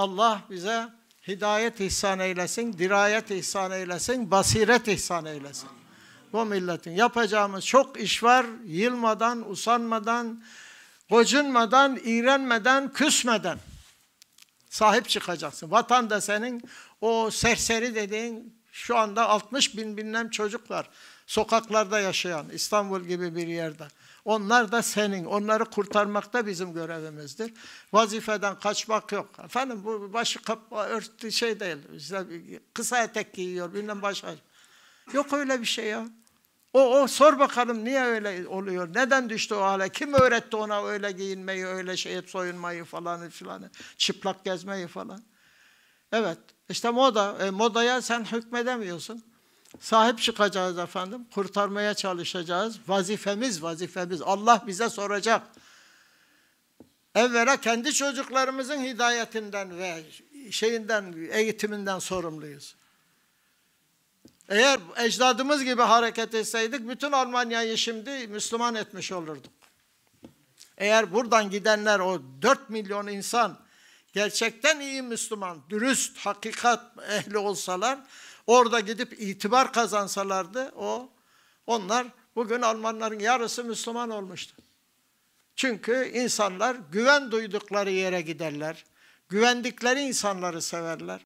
Allah bize hidayet ihsan eylesin, dirayet ihsan eylesin, basiret ihsan eylesin. Bu milletin yapacağımız çok iş var. Yılmadan, usanmadan, gocunmadan, iğrenmeden, küsmeden sahip çıkacaksın. Vatan da senin o serseri dediğin şu anda 60 bin bilmem çocuk var. Sokaklarda yaşayan İstanbul gibi bir yerde. Onlar da senin. Onları kurtarmak da bizim görevimizdir. Vazifeden kaçmak yok. Efendim bu başı kap örtü şey değil. İşte kısa etek giyiyor bilmem başka. Yok öyle bir şey ya. O, o sor bakalım niye öyle oluyor? Neden düştü o hale? Kim öğretti ona öyle giyinmeyi, öyle şey soyunmayı falan filan, çıplak gezmeyi falan? Evet, işte moda. E, modaya sen hükmedemiyorsun. Sahip çıkacağız efendim. Kurtarmaya çalışacağız. Vazifemiz, vazifemiz. Allah bize soracak. Evvela kendi çocuklarımızın hidayetinden ve şeyinden, eğitiminden sorumluyuz. Eğer ecdadımız gibi hareket etseydik bütün Almanya'yı şimdi Müslüman etmiş olurduk. Eğer buradan gidenler o 4 milyon insan gerçekten iyi Müslüman, dürüst, hakikat ehli olsalar, orada gidip itibar kazansalardı o onlar bugün Almanların yarısı Müslüman olmuştu. Çünkü insanlar güven duydukları yere giderler. Güvendikleri insanları severler.